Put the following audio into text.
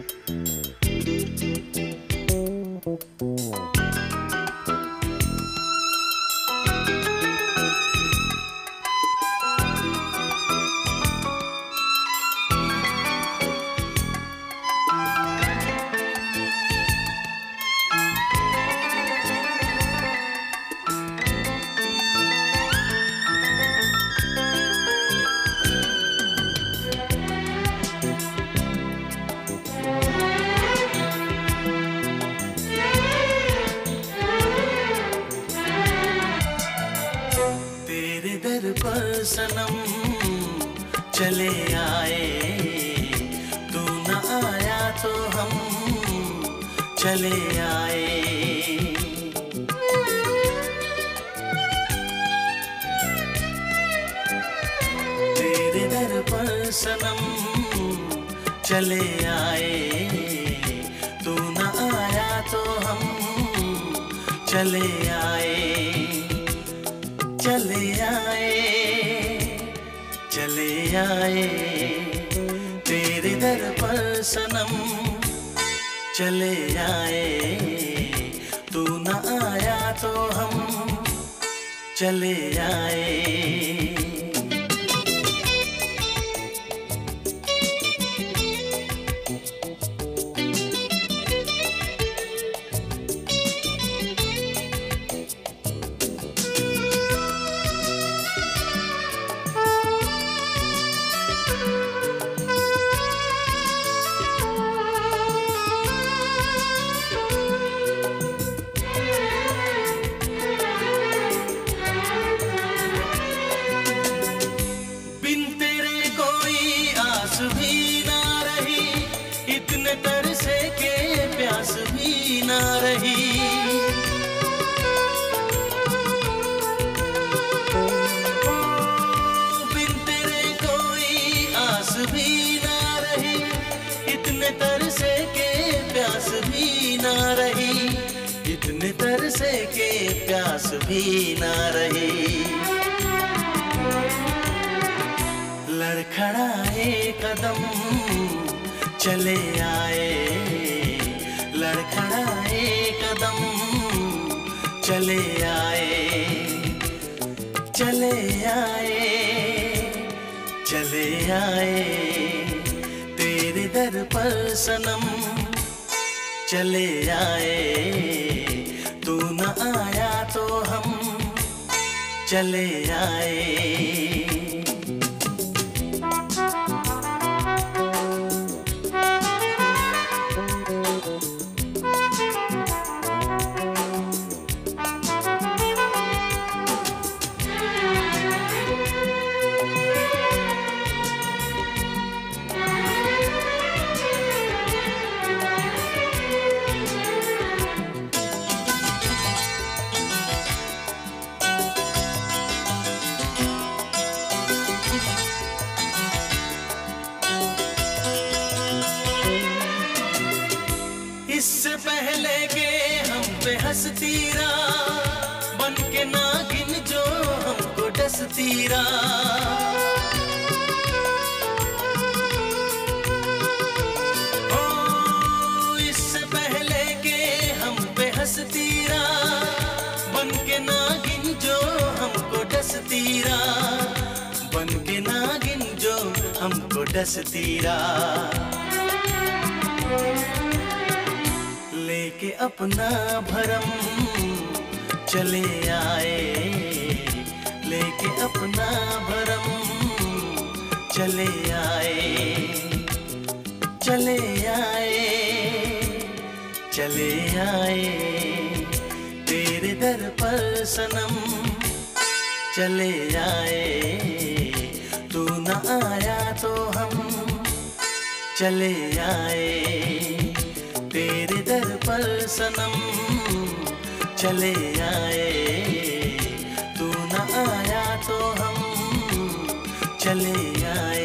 तेरे सनम चले आए। तू न आया तो हम चले आए। तेरे दर पर सनम चले आए। तू न आया तो हम चले आए। तेरे दर पर सनम चले आए। तू ना आया तो हम चले आए। आस भी ना रही, इतने तरसे के प्यास भी ना रही। बिन तेरे कोई आस भी ना रही, इतने तरसे के प्यास भी ना रही। इतने तरसे के प्यास भी ना रही लड़खड़ाए कदम, चले आए। लड़खड़ाए कदम, चले आए। चले आए चले आए। तेरे दर पर सनम, चले आए। तू न आया तो हम, चले आए। पे हंसतीरा बन के नागिन जो हमको डसतीरा ओ, इससे पहले के हम बन के नागिन जो हमको डसतीरा बन के नागिन जो हमको अपना भरम चले आए, लेके अपना भरम चले आए चले आए चले आए, तेरे दर पर सनम चले आए, तू न आया तो हम चले आए, तेरे दर पर सनम चले आए। तू न आया तो हम चले आए।